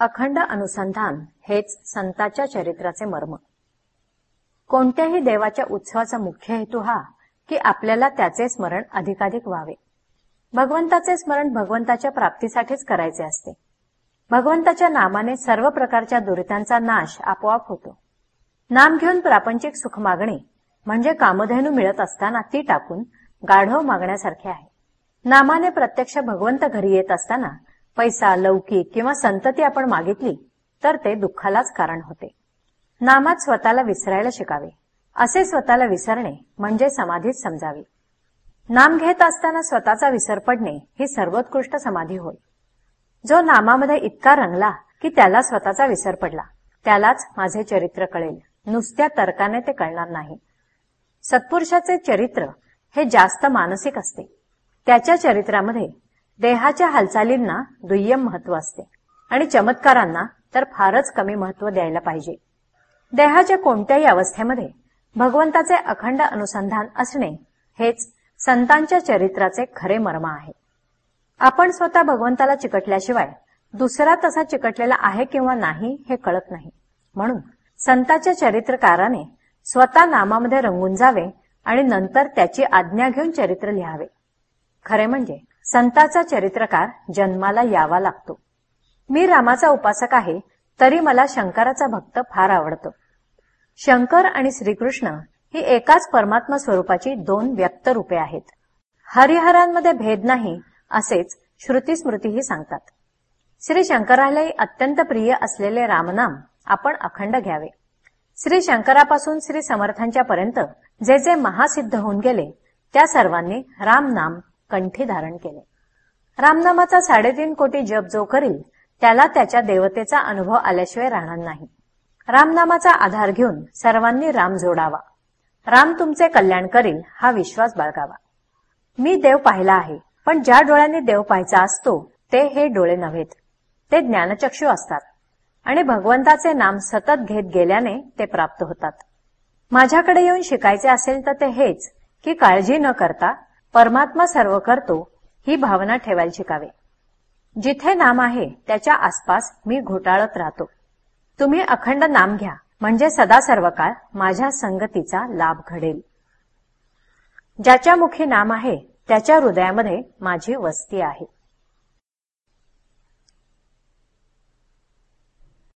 अखंड अनुसंधान हेच संताच्या चरित्राचे मर्म. कोणत्याही देवाच्या उत्सवाचा मुख्य हेतू हा की आपल्याला त्याचे स्मरण अधिकाधिक व्हावे. भगवंताचे स्मरण भगवंताच्या प्राप्तीसाठीच करायचे असते. भगवंताच्या नामाने सर्व प्रकारच्या दुरितांचा नाश आपोआप होतो. नाम घेऊन प्रापंचिक सुख मागणे म्हणजे कामधेनू मिळत असताना ती टाकून गाढव मागण्यासारखे आहे. नामाने प्रत्यक्ष भगवंत घरी येत असताना पैसा लौकिक किंवा संतती आपण मागितली तर ते दुःखालाच कारण होते. नामात स्वतःला विसरायला शिकावे. असे स्वतःला विसरणे म्हणजे समाधीच समजावी. नाम घेत असताना स्वतःचा विसर पडणे ही सर्वोत्कृष्ट समाधी होय. जो नामामध्ये इतका रंगला की त्याला स्वतःचा विसर पडला त्यालाच माझे चरित्र कळेल. नुसत्या तर्काने ते कळणार नाही. सत्पुरुषाचे चरित्र हे जास्त मानसिक असते. त्याच्या चरित्रामध्ये देहाच्या हालचालींना दुय्यम महत्त्व असते आणि चमत्कारांना तर फारच कमी महत्त्व द्यायला पाहिजे. देहाच्या कोणत्याही अवस्थेमध्ये भगवंताचे अखंड अनुसंधान असणे हेच संतांच्या चरित्राचे खरे मर्म आहे. आपण स्वतः भगवंताला चिकटल्याशिवाय दुसरा तसा चिकटलेला आहे किंवा नाही हे कळत नाही. म्हणून संताच्या चरित्रकाराने स्वतः नामामध्ये रंगून जावे आणि नंतर त्याची आज्ञा घेऊन चरित्र लिहावे. खरे म्हणजे संताचा चरित्रकार जन्माला यावा लागतो. मी रामाचा उपासक आहे तरी मला शंकराचा भक्त फार आवडतो. शंकर आणि श्रीकृष्ण ही एकाच परमात्मा स्वरूपाची दोन व्यक्त रूपे आहेत. हरिहरांमध्ये भेद नाही असेच श्रुती स्मृतीही सांगतात. श्री शंकरालाही अत्यंत प्रिय असलेले रामनाम आपण अखंड घ्यावे. श्री शंकरापासून श्री समर्थांच्या पर्यंत जे जे महासिद्ध होऊन गेले त्या सर्वांनी रामनाम कंठी धारण केले. रामनामाचा साडेतीन कोटी जप जो करील त्याला त्याच्या देवतेचा अनुभव आल्याशिवाय राहणार नाही. रामनामाचा आधार घेऊन सर्वांनी राम जोडावा. राम तुमचे कल्याण करील हा विश्वास बाळगावा. मी देव पाहिला आहे पण ज्या डोळ्यांनी देव पाहायचा असतो ते हे डोळे नव्हेत. ते ज्ञानचक्षू असतात. आणि भगवंताचे नाम सतत घेत गेल्याने ते प्राप्त होतात. माझ्याकडे येऊन शिकायचे असेल तर ते हेच की काळजी न करता परमात्मा सर्व करतो ही भावना ठेवायला शिकावे. जिथे नाम आहे त्याच्या आसपास मी घोटाळत राहतो. तुम्ही अखंड नाम घ्या म्हणजे सदा सर्व काळ माझ्या संगतीचा लाभ घडेल. ज्याच्या मुखी नाम आहे त्याच्या हृदयामध्ये माझी वस्ती आहे.